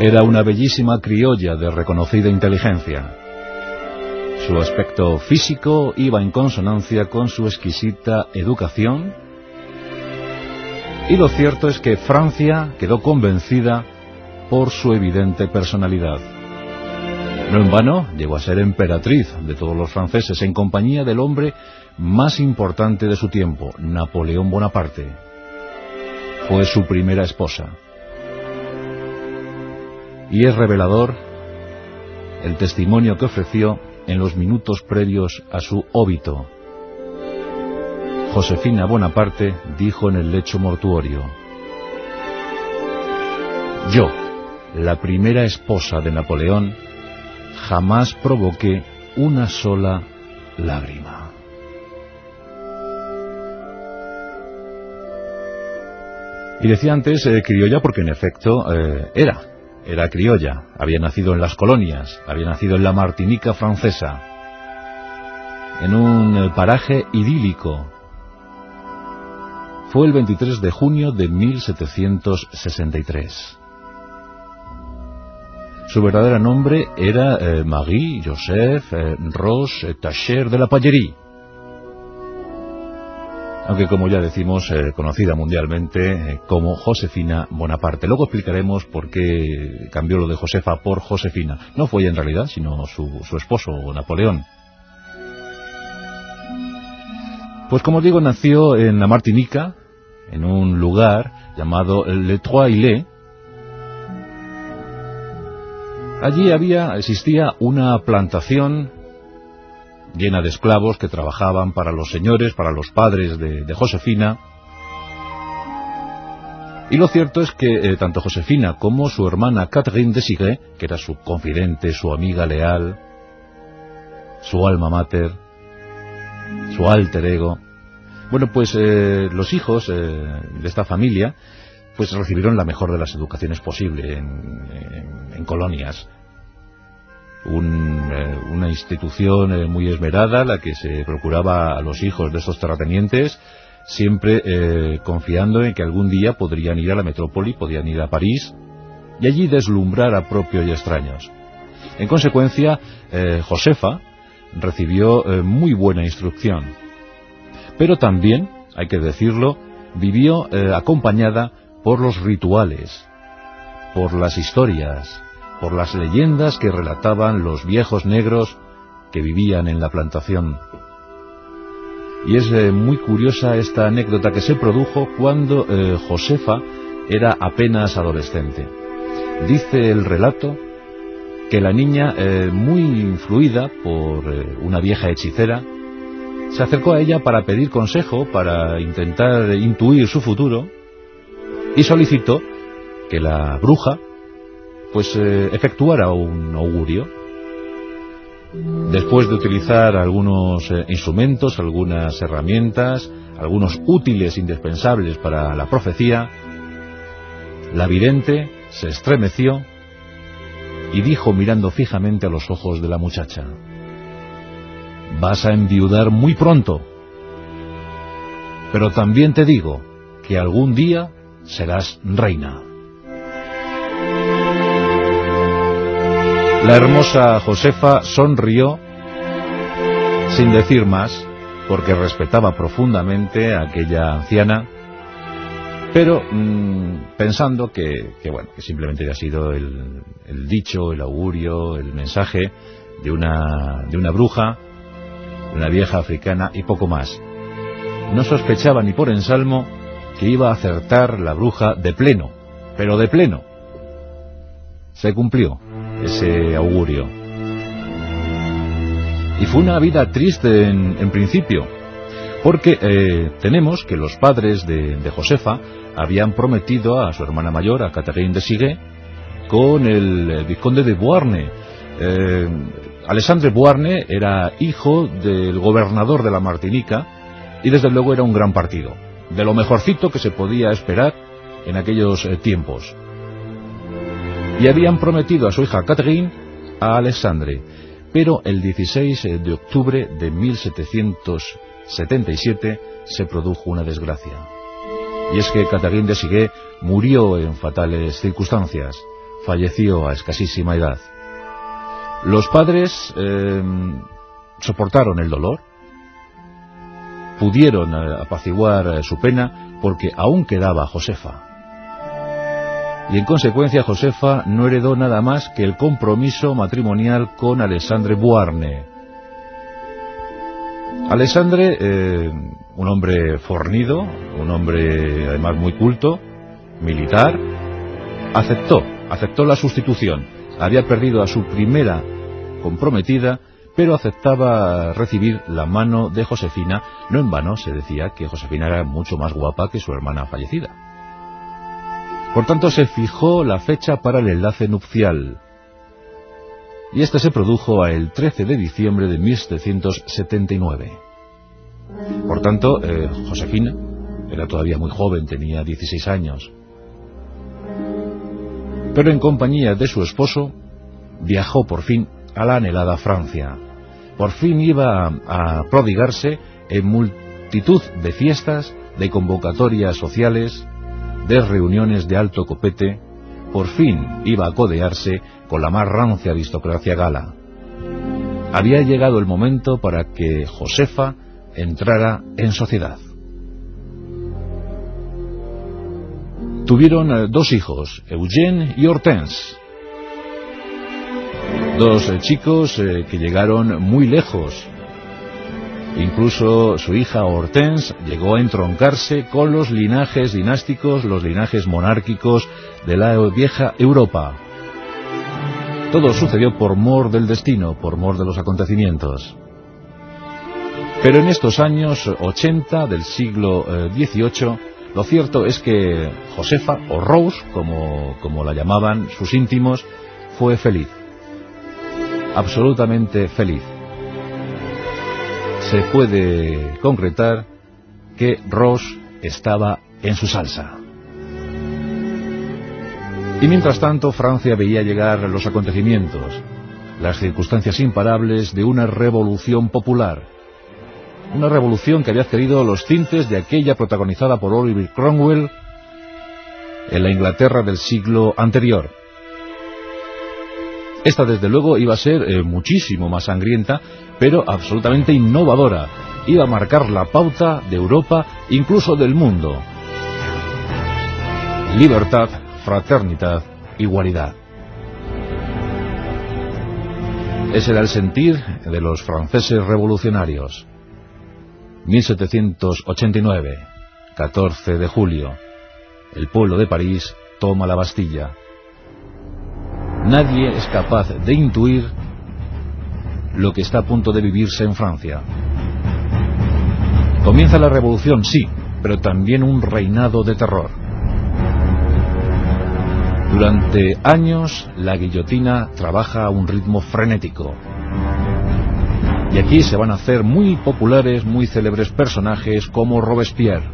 Era una bellísima criolla de reconocida inteligencia. Su aspecto físico iba en consonancia con su exquisita educación y lo cierto es que Francia quedó convencida por su evidente personalidad. No en vano llegó a ser emperatriz de todos los franceses en compañía del hombre más importante de su tiempo, Napoleón Bonaparte. Fue su primera esposa. Y es revelador el testimonio que ofreció en los minutos previos a su óbito. Josefina Bonaparte dijo en el lecho mortuorio, Yo, la primera esposa de Napoleón, jamás provoqué una sola lágrima. Y decía antes eh, criolla porque en efecto eh, era, era criolla, había nacido en las colonias, había nacido en la Martinica francesa, en un eh, paraje idílico. Fue el 23 de junio de 1763. Su verdadero nombre era Marie Joseph Rose Tacher de la Pallerie aunque como ya decimos, eh, conocida mundialmente eh, como Josefina Bonaparte. Luego explicaremos por qué cambió lo de Josefa por Josefina. No fue ella en realidad, sino su, su esposo, Napoleón. Pues como digo, nació en la Martinica, en un lugar llamado Le Trois-Îlets. Allí había, existía una plantación llena de esclavos que trabajaban para los señores, para los padres de, Josefina. Y lo cierto es que eh, tanto Josefina como su hermana Catherine de Sigue, que era su confidente, su amiga leal, su alma mater, su alter ego, bueno, pues eh, los hijos eh, de esta familia pues recibieron la mejor de las educaciones posible en colonias eh, una institución eh, muy esmerada, la que se procuraba a los hijos de estos terratenientes, siempre eh, confiando en que algún día podrían ir a la metrópoli, podrían ir a París, y allí deslumbrar a propios y extraños. En consecuencia, Josefa recibió muy buena instrucción, pero también, hay que decirlo, vivió acompañada por los rituales, por las historias, por las leyendas que relataban los viejos negros que vivían en la plantación. Y es eh, muy curiosa esta anécdota que se produjo cuando eh, Josefa era apenas adolescente. Dice el relato que la niña, eh, muy influida por una vieja hechicera, se acercó a ella para pedir consejo, para intentar intuir su futuro, y solicitó que la bruja pues eh, efectuara un augurio. Después de utilizar algunos eh, instrumentos, algunas herramientas, algunos útiles indispensables para la profecía, la vidente se estremeció y dijo mirando fijamente a los ojos de la muchacha, «Vas a enviudar muy pronto, pero también te digo que algún día serás reina». La hermosa Josefa sonrió sin decir más, porque respetaba profundamente a aquella anciana, pero mm, pensando que, bueno, que simplemente había sido el, dicho, el augurio, el mensaje de una, de una bruja, una vieja africana y poco más. No sospechaba ni por ensalmo que iba a acertar la bruja de pleno, pero de pleno. Se cumplió ese augurio. Y fue una vida triste en, principio, porque eh, tenemos que los padres de, Josefa habían prometido a su hermana mayor, a Catherine de Sigue, con el, vizconde de Beauharnais. Eh, Alexandre Beauharnais era hijo del gobernador de la Martinica y desde luego era un gran partido, de lo mejorcito que se podía esperar en aquellos eh, tiempos y habían prometido a su hija Catherine a Alexandre, pero el 16 de octubre de 1777 se produjo una desgracia. Y es que Catherine de Siguet murió en fatales circunstancias, falleció a escasísima edad. Los padres eh, soportaron el dolor, pudieron eh, apaciguar su pena porque aún quedaba Josefa. Y en consecuencia Josefa no heredó nada más que el compromiso matrimonial con Alexandre Buarne. Alexandre, eh, un hombre fornido, un hombre además muy culto, militar, aceptó, aceptó la sustitución. Había perdido a su primera comprometida, pero aceptaba recibir la mano de Josefina. No en vano se decía que Josefina era mucho más guapa que su hermana fallecida. Por tanto, se fijó la fecha para el enlace nupcial. Y este se produjo el 13 de diciembre de 1779. Por tanto, eh, Josefina era todavía muy joven, tenía 16 años. Pero en compañía de su esposo, viajó por fin a la anhelada Francia. Por fin iba a prodigarse en multitud de fiestas, de convocatorias sociales, de reuniones de alto copete, por fin iba a codearse con la más rancia aristocracia gala. Había llegado el momento para que Josefa entrara en sociedad. Tuvieron eh, dos hijos, Eugène y Hortense. Dos eh, chicos eh, que llegaron muy lejos. Incluso su hija Hortense llegó a entroncarse con los linajes dinásticos, los linajes monárquicos de la vieja Europa. Todo sucedió por mor del destino, por mor de los acontecimientos. Pero en estos años 80 del siglo XVIII, lo cierto es que Josefa, o Rose, como, como la llamaban sus íntimos, fue feliz. Absolutamente feliz. Se puede concretar que Rose estaba en su salsa. Y mientras tanto Francia veía llegar los acontecimientos, las circunstancias imparables de una revolución popular, una revolución que había adquirido los tintes de aquella protagonizada por Oliver Cromwell en la Inglaterra del siglo anterior. Esta desde luego iba a ser eh, muchísimo más sangrienta, pero absolutamente innovadora. Iba a marcar la pauta de Europa, incluso del mundo. Libertad, fraternidad, igualdad. Ese era el sentir de los franceses revolucionarios. 1789, 14 de julio. El pueblo de París toma la Bastilla. Nadie es capaz de intuir lo que está a punto de vivirse en Francia. Comienza la revolución, sí, pero también un reinado de terror. Durante años la guillotina trabaja a un ritmo frenético. Y aquí se van a hacer muy populares, muy célebres personajes como Robespierre,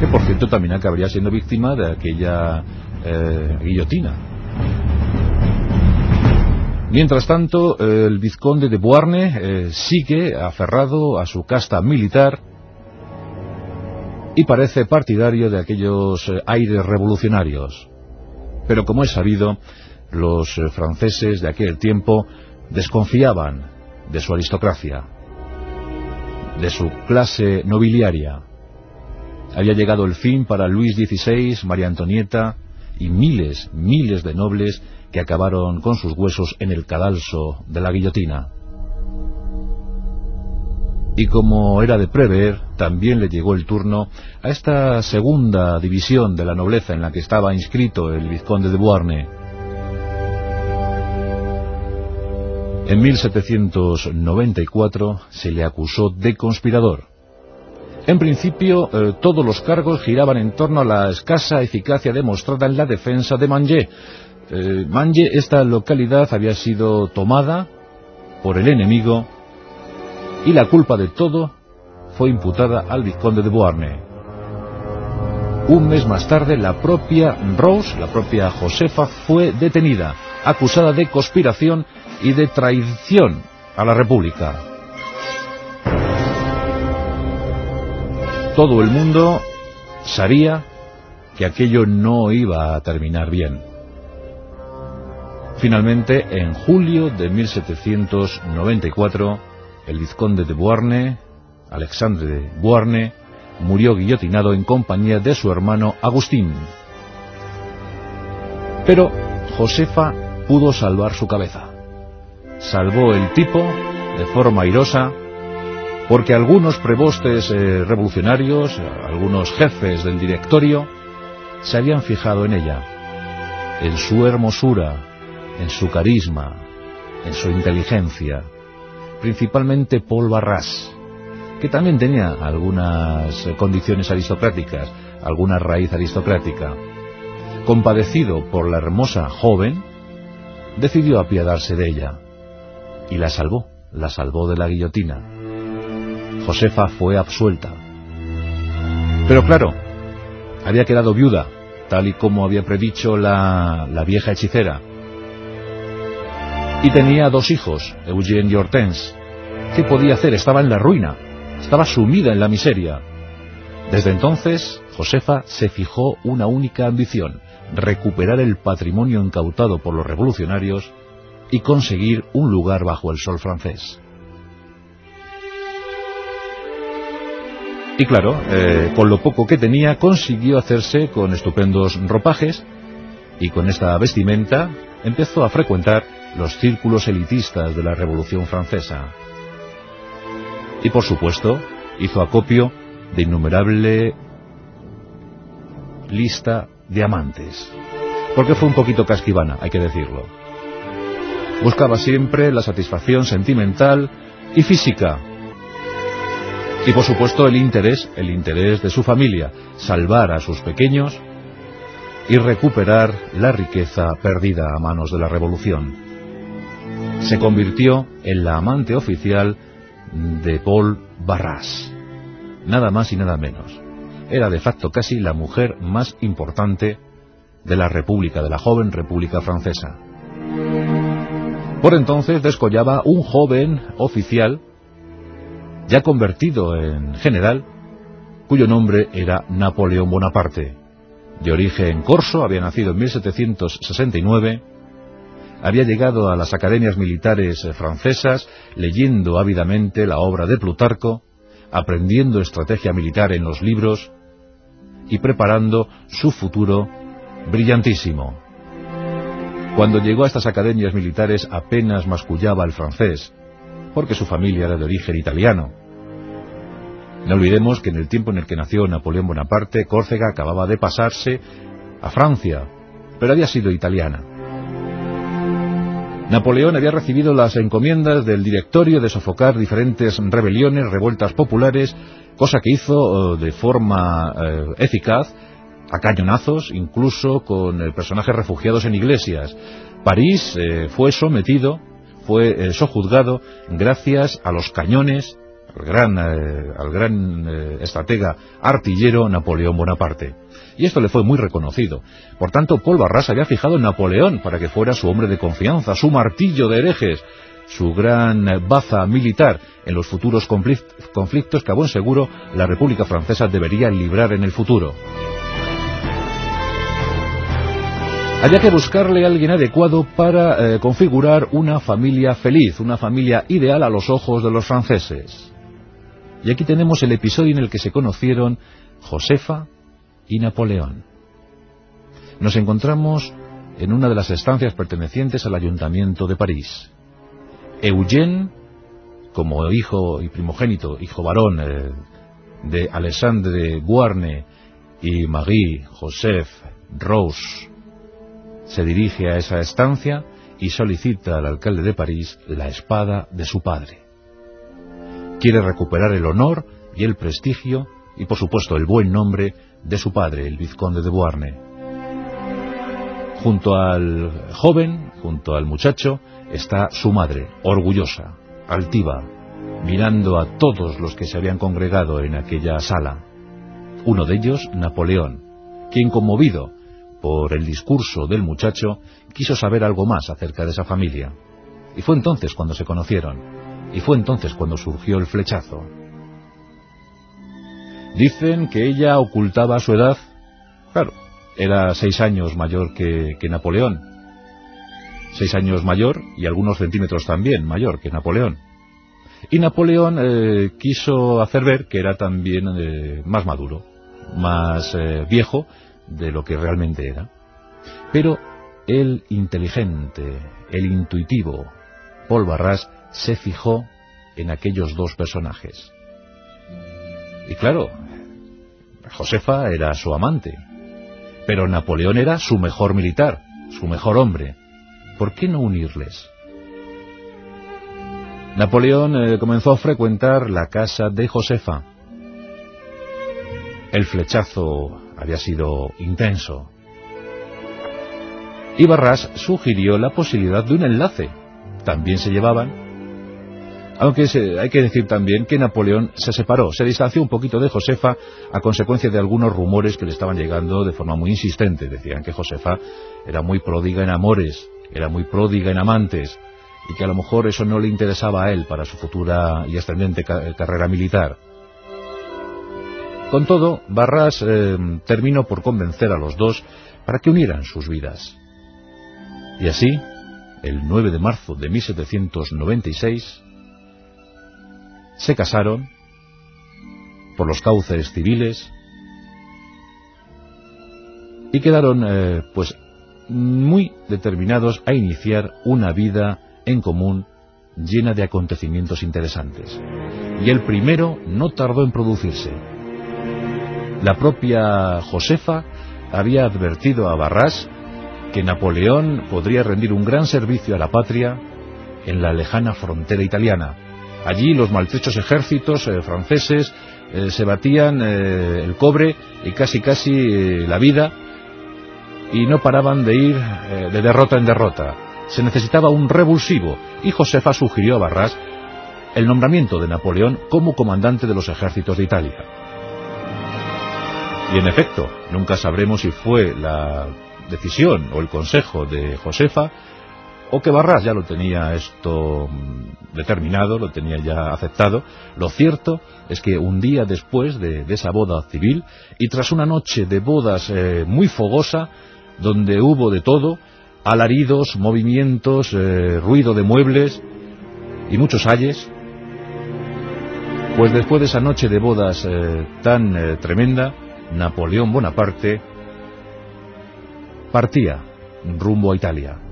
que por cierto también acabaría siendo víctima de aquella eh, guillotina. Mientras tanto, el vizconde de Beauharnais eh, sigue aferrado a su casta militar y parece partidario de aquellos eh, aires revolucionarios. Pero como es sabido, los franceses de aquel tiempo desconfiaban de su aristocracia, de su clase nobiliaria. Había llegado el fin para Luis XVI, María Antonieta y miles, miles de nobles que acabaron con sus huesos en el cadalso de la guillotina. Y como era de prever, también le llegó el turno a esta segunda división de la nobleza en la que estaba inscrito el vizconde de Beauharnais, En 1794 se le acusó de conspirador. En principio, eh, todos los cargos giraban en torno a la escasa eficacia demostrada en la defensa de Mangé. Eh, Mangé, esta localidad había sido tomada por el enemigo y la culpa de todo fue imputada al vizconde de Beauharnais. Un mes más tarde, la propia Rose, la propia Josefa, fue detenida, acusada de conspiración y de traición a la República. Todo el mundo sabía que aquello no iba a terminar bien. Finalmente, en julio de 1794, el vizconde de Beauharnais, Alexandre de Beauharnais, murió guillotinado en compañía de su hermano Agustín. Pero Josefa pudo salvar su cabeza. Salvó el tipo de forma airosa porque algunos prebostes eh, revolucionarios, algunos jefes del directorio, se habían fijado en ella, en su hermosura, en su carisma, en su inteligencia, principalmente Paul Barras, que también tenía algunas condiciones aristocráticas, alguna raíz aristocrática. Compadecido por la hermosa joven, decidió apiadarse de ella y la salvó, la salvó de la guillotina. Josefa fue absuelta. Pero claro, había quedado viuda, tal y como había predicho la, la vieja hechicera, y tenía dos hijos, Eugene y Hortense. ¿Qué podía hacer? Estaba en la ruina, estaba sumida en la miseria. Desde entonces, Josefa se fijó una única ambición, recuperar el patrimonio incautado por los revolucionarios y conseguir un lugar bajo el sol francés. Y claro, eh, con lo poco que tenía, consiguió hacerse con estupendos ropajes y con esta vestimenta empezó a frecuentar los círculos elitistas de la Revolución Francesa. Y por supuesto, hizo acopio de innumerable lista de amantes. Porque fue un poquito casquivana, hay que decirlo. Buscaba siempre la satisfacción sentimental y física. Y por supuesto el interés, el interés de su familia, salvar a sus pequeños y recuperar la riqueza perdida a manos de la revolución se convirtió en la amante oficial de Paul Barras. Nada más y nada menos. Era de facto casi la mujer más importante de la República, de la joven República Francesa. Por entonces descollaba un joven oficial, ya convertido en general, cuyo nombre era Napoleón Bonaparte. De origen corso, había nacido en 1769 había llegado a las academias militares francesas leyendo ávidamente la obra de Plutarco, aprendiendo estrategia militar en los libros y preparando su futuro brillantísimo. Cuando llegó a estas academias militares apenas mascullaba el francés, porque su familia era de origen italiano. No olvidemos que en el tiempo en el que nació Napoleón Bonaparte, Córcega acababa de pasarse a Francia, pero había sido italiana. Napoleón había recibido las encomiendas del directorio de sofocar diferentes rebeliones, revueltas populares, cosa que hizo eh, de forma eh, eficaz, a cañonazos, incluso con eh, personajes refugiados en iglesias. París fue sometido, fue sojuzgado gracias a los cañones al gran, al gran estratega artillero Napoleón Bonaparte y esto le fue muy reconocido. Por tanto, Paul Barras había fijado en Napoleón para que fuera su hombre de confianza, su martillo de herejes, su gran baza militar en los futuros conflictos que a buen seguro la República Francesa debería librar en el futuro. Había que buscarle a alguien adecuado para eh, configurar una familia feliz, una familia ideal a los ojos de los franceses. Y aquí tenemos el episodio en el que se conocieron Josefa, y Napoleón. Nos encontramos en una de las estancias pertenecientes al Ayuntamiento de París. Eugène, como hijo y primogénito, hijo varón eh, de Alexandre Guarne y Marie Joseph Rose, se dirige a esa estancia y solicita al alcalde de París la espada de su padre. Quiere recuperar el honor y el prestigio y por supuesto el buen nombre de su padre, el vizconde de Beauharnais. Junto al joven, junto al muchacho, está su madre, orgullosa, altiva, mirando a todos los que se habían congregado en aquella sala. Uno de ellos, Napoleón, quien conmovido por el discurso del muchacho, quiso saber algo más acerca de esa familia. Y fue entonces cuando se conocieron, y fue entonces cuando surgió el flechazo. Dicen que ella ocultaba su edad. Claro, era seis años mayor que, Napoleón. seis años mayor y algunos centímetros también mayor que Napoleón. Y Napoleón eh, quiso hacer ver que era también eh, más maduro, más eh, viejo de lo que realmente era. Pero el inteligente, el intuitivo, Paul Barras, se fijó en aquellos dos personajes. Y claro, Josefa era su amante, pero Napoleón era su mejor militar, su mejor hombre. ¿Por qué no unirles? Napoleón eh, comenzó a frecuentar la casa de Josefa. El flechazo había sido intenso. Y Barras sugirió la posibilidad de un enlace. También se llevaban. Aunque hay que decir también que Napoleón se separó, se distanció un poquito de Josefa a consecuencia de algunos rumores que le estaban llegando de forma muy insistente. Decían que Josefa era muy pródiga en amores, era muy pródiga en amantes, y que a lo mejor eso no le interesaba a él para su futura y ascendente carrera militar. Con todo, Barras eh, terminó por convencer a los dos para que unieran sus vidas. Y así, el 9 de marzo de 1796, se casaron por los cauces civiles y quedaron eh, pues muy determinados a iniciar una vida en común llena de acontecimientos interesantes. Y el primero no tardó en producirse. La propia Josefa había advertido a Barras que Napoleón podría rendir un gran servicio a la patria en la lejana frontera italiana. Allí los maltrechos ejércitos eh, franceses eh, se batían eh, el cobre y casi casi la vida y no paraban de ir de derrota en derrota se necesitaba un revulsivo y Josefa sugirió a Barras el nombramiento de Napoleón como comandante de los ejércitos de Italia. Y en efecto, nunca sabremos si fue la decisión o el consejo de Josefa o que Barras ya lo tenía esto mm, determinado, lo tenía ya aceptado. Lo cierto es que un día después de, esa boda civil y tras una noche de bodas eh, muy fogosa, donde hubo de todo, alaridos, movimientos, eh, ruido de muebles y muchos ayes. Pues después de esa noche de bodas eh, tan tremenda, Napoleón Bonaparte partía rumbo a Italia.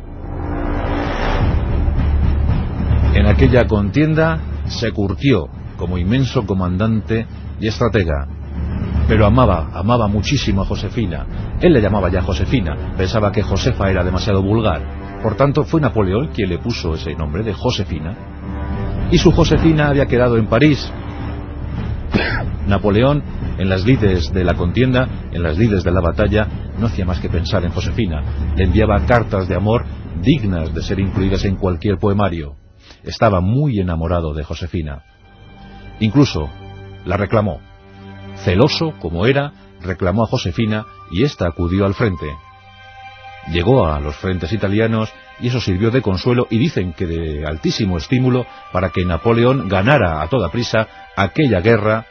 En aquella contienda se curtió como inmenso comandante y estratega, pero amaba, amaba muchísimo a Josefina. Él le llamaba ya Josefina, pensaba que Josefa era demasiado vulgar. Por tanto, fue Napoleón quien le puso ese nombre de Josefina. Y su Josefina había quedado en París. Napoleón, en las lides de la contienda, en las lides de la batalla, no hacía más que pensar en Josefina. Le enviaba cartas de amor dignas de ser incluidas en cualquier poemario. Estaba muy enamorado de Josefina. Incluso la reclamó. Celoso como era, reclamó a Josefina y ésta acudió al frente. Llegó a los frentes italianos y eso sirvió de consuelo y dicen que de altísimo estímulo para que Napoleón ganara a toda prisa aquella guerra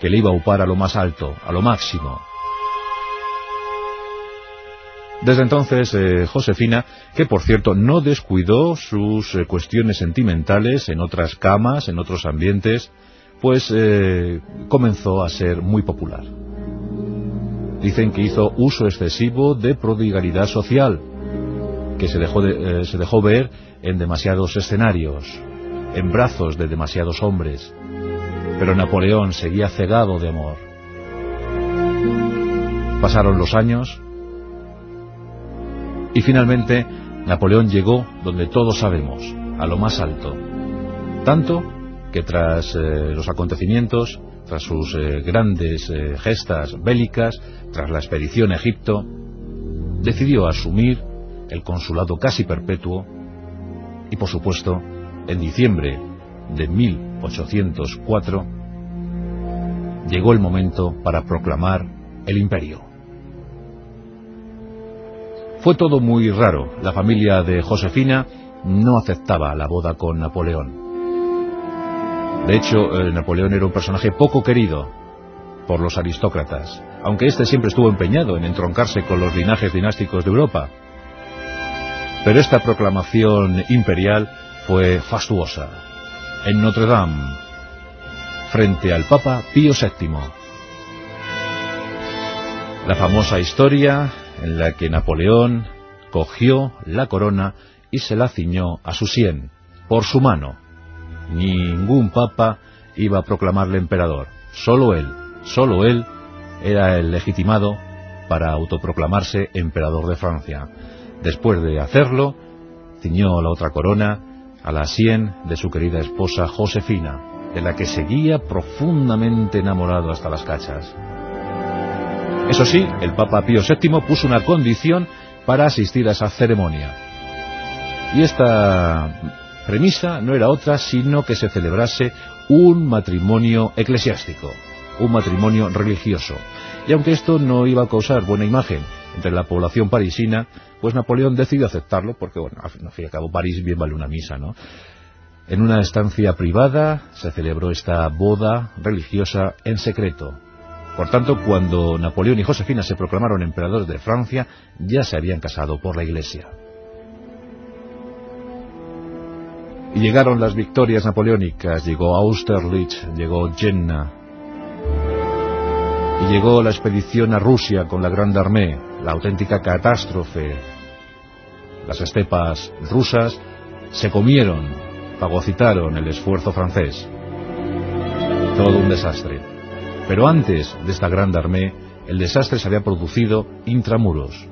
que le iba a upar a lo más alto, a lo máximo. Desde entonces, eh, Josefina, que por cierto no descuidó sus eh, cuestiones sentimentales en otras camas, en otros ambientes, pues eh, comenzó a ser muy popular. Dicen que hizo uso excesivo de prodigalidad social, que se dejó, se dejó ver en demasiados escenarios, en brazos de demasiados hombres. Pero Napoleón seguía cegado de amor. Pasaron los años y finalmente Napoleón llegó donde todos sabemos, a lo más alto. Tanto que tras eh, los acontecimientos, tras sus eh, grandes eh, gestas bélicas, tras la expedición a Egipto, decidió asumir el consulado casi perpetuo y, por supuesto, en diciembre de 1804, llegó el momento para proclamar el imperio. Fue todo muy raro. La familia de Josefina no aceptaba la boda con Napoleón. De hecho, eh, Napoleón era un personaje poco querido por los aristócratas, aunque éste siempre estuvo empeñado en entroncarse con los linajes dinásticos de Europa. Pero esta proclamación imperial fue fastuosa. En Notre Dame, frente al Papa Pío VII. La famosa historia en la que Napoleón cogió la corona y se la ciñó a su sien, por su mano. Ningún papa iba a proclamarle emperador, solo él, solo él era el legitimado para autoproclamarse emperador de Francia. Después de hacerlo, ciñó la otra corona a la sien de su querida esposa Josefina, de la que seguía profundamente enamorado hasta las cachas. Eso sí, el Papa Pío VII puso una condición para asistir a esa ceremonia. Y esta premisa no era otra sino que se celebrase un matrimonio eclesiástico, un matrimonio religioso. Y aunque esto no iba a causar buena imagen entre la población parisina, pues Napoleón decidió aceptarlo porque, bueno, al fin y al cabo París bien vale una misa, ¿no? En una estancia privada se celebró esta boda religiosa en secreto. Por tanto, cuando Napoleón y Josefina se proclamaron emperadores de Francia, ya se habían casado por la iglesia. Y llegaron las victorias napoleónicas, llegó Austerlitz, llegó Jena, y llegó la expedición a Rusia con la Grande Armée, la auténtica catástrofe. Las estepas rusas se comieron, fagocitaron el esfuerzo francés. Todo un desastre. Pero antes de esta Grande Armée, el desastre se había producido intramuros.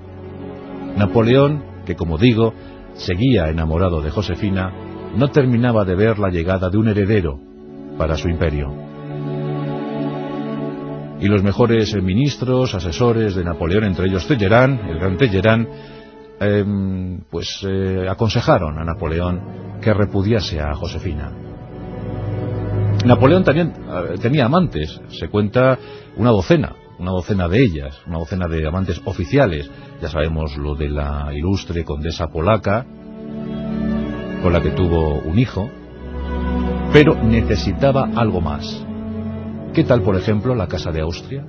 Napoleón, que como digo, seguía enamorado de Josefina, no terminaba de ver la llegada de un heredero para su imperio y los mejores ministros, asesores de Napoleón, entre ellos Tellerán, el gran Tellerán, em, pues eh, aconsejaron a Napoleón que repudiase a Josefina. Napoleón también tenía amantes, se cuenta una docena, una docena de ellas, una docena de amantes oficiales. Ya sabemos lo de la ilustre condesa polaca, con la que tuvo un hijo, pero necesitaba algo más. ¿Qué tal, por ejemplo, la Casa de Austria?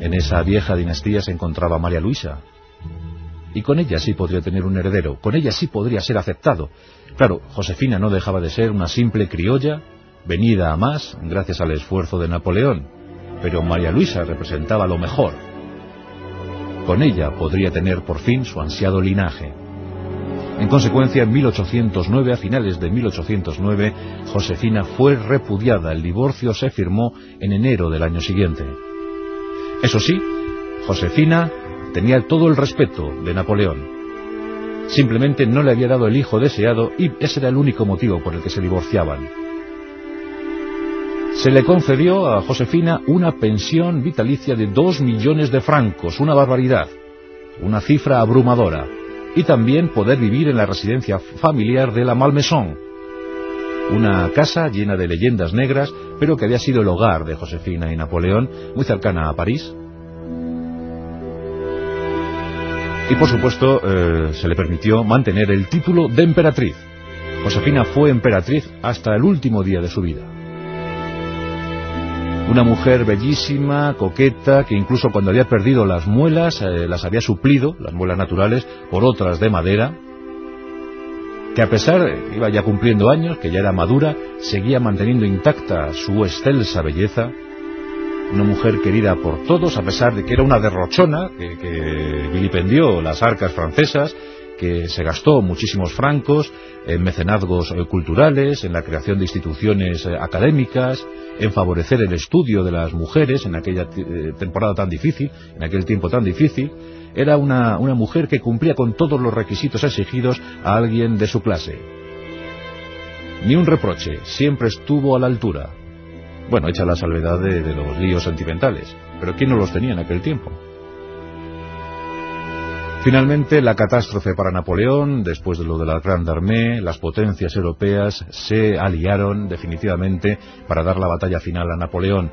En esa vieja dinastía se encontraba María Luisa. Y con ella sí podría tener un heredero, con ella sí podría ser aceptado. Claro, Josefina no dejaba de ser una simple criolla, venida a más gracias al esfuerzo de Napoleón, pero María Luisa representaba lo mejor. Con ella podría tener por fin su ansiado linaje. En consecuencia, en 1809, a finales de 1809, Josefina fue repudiada. El divorcio se firmó en enero del año siguiente. Eso sí, Josefina tenía todo el respeto de Napoleón. Simplemente no le había dado el hijo deseado y ese era el único motivo por el que se divorciaban. Se le concedió a Josefina una pensión vitalicia de dos millones de francos, una barbaridad, una cifra abrumadora y también poder vivir en la residencia familiar de la Malmaison, una casa llena de leyendas negras, pero que había sido el hogar de Josefina y Napoleón, muy cercana a París. Y por supuesto eh, se le permitió mantener el título de emperatriz. Josefina fue emperatriz hasta el último día de su vida. Una mujer bellísima, coqueta, que incluso cuando había perdido las muelas, eh, las había suplido, las muelas naturales, por otras de madera, que a pesar, iba ya cumpliendo años, que ya era madura, seguía manteniendo intacta su excelsa belleza, una mujer querida por todos, a pesar de que era una derrochona, que, vilipendió las arcas francesas, que se gastó muchísimos francos en mecenazgos eh, culturales, en la creación de instituciones eh, académicas, en favorecer el estudio de las mujeres en aquella eh, temporada tan difícil, en aquel tiempo tan difícil. Era una, una mujer que cumplía con todos los requisitos exigidos a alguien de su clase. Ni un reproche, siempre estuvo a la altura. Bueno, hecha la salvedad de, los líos sentimentales, pero ¿quién no los tenía en aquel tiempo? Finalmente, la catástrofe para Napoleón, después de lo de la Grande Armée, las potencias europeas se aliaron definitivamente para dar la batalla final a Napoleón,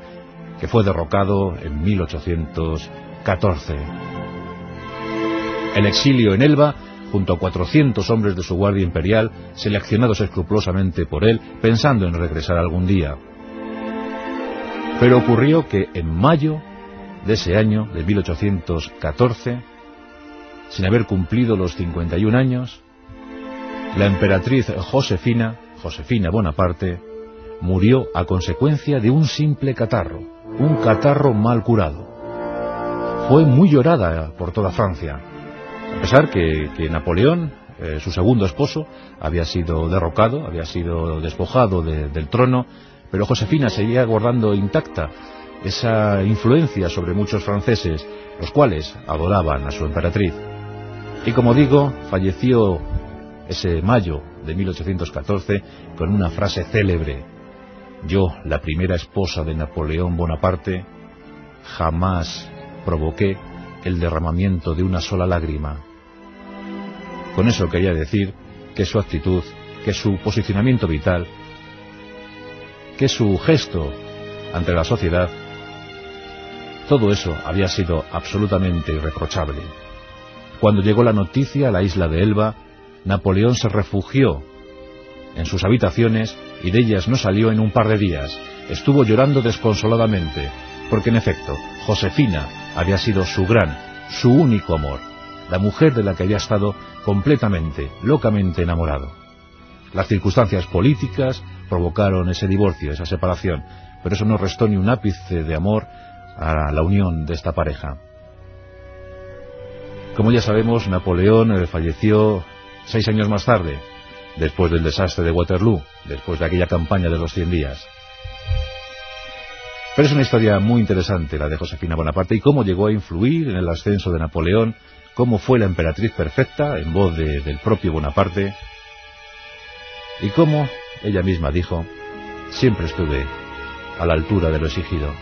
que fue derrocado en 1814. El exilio en Elba, junto a 400 hombres de su guardia imperial, seleccionados escrupulosamente por él, pensando en regresar algún día. Pero ocurrió que en mayo de ese año, de 1814, sin haber cumplido los 51 años, la emperatriz Josefina, Josefina Bonaparte, murió a consecuencia de un simple catarro, un catarro mal curado. Fue muy llorada por toda Francia, a pesar que, Napoleón, eh, su segundo esposo, había sido derrocado, había sido despojado del trono, pero Josefina seguía guardando intacta esa influencia sobre muchos franceses, los cuales adoraban a su emperatriz. Y como digo, falleció ese mayo de 1814 con una frase célebre. Yo, la primera esposa de Napoleón Bonaparte, jamás provoqué el derramamiento de una sola lágrima. Con eso quería decir que su actitud, que su posicionamiento vital, que su gesto ante la sociedad todo eso había sido absolutamente irreprochable. Cuando llegó la noticia a la isla de Elba, Napoleón se refugió en sus habitaciones y de ellas no salió en un par de días. Estuvo llorando desconsoladamente, porque en efecto, Josefina había sido su gran, su único amor, la mujer de la que había estado completamente, locamente enamorado. Las circunstancias políticas provocaron ese divorcio, esa separación, pero eso no restó ni un ápice de amor a la unión de esta pareja. Como ya sabemos, Napoleón eh, falleció seis años más tarde, después del desastre de Waterloo, después de aquella campaña de los 100 días. Pero es una historia muy interesante la de Josefina Bonaparte y cómo llegó a influir en el ascenso de Napoleón, cómo fue la emperatriz perfecta en voz del propio Bonaparte y cómo, ella misma dijo, siempre estuve a la altura de lo exigido.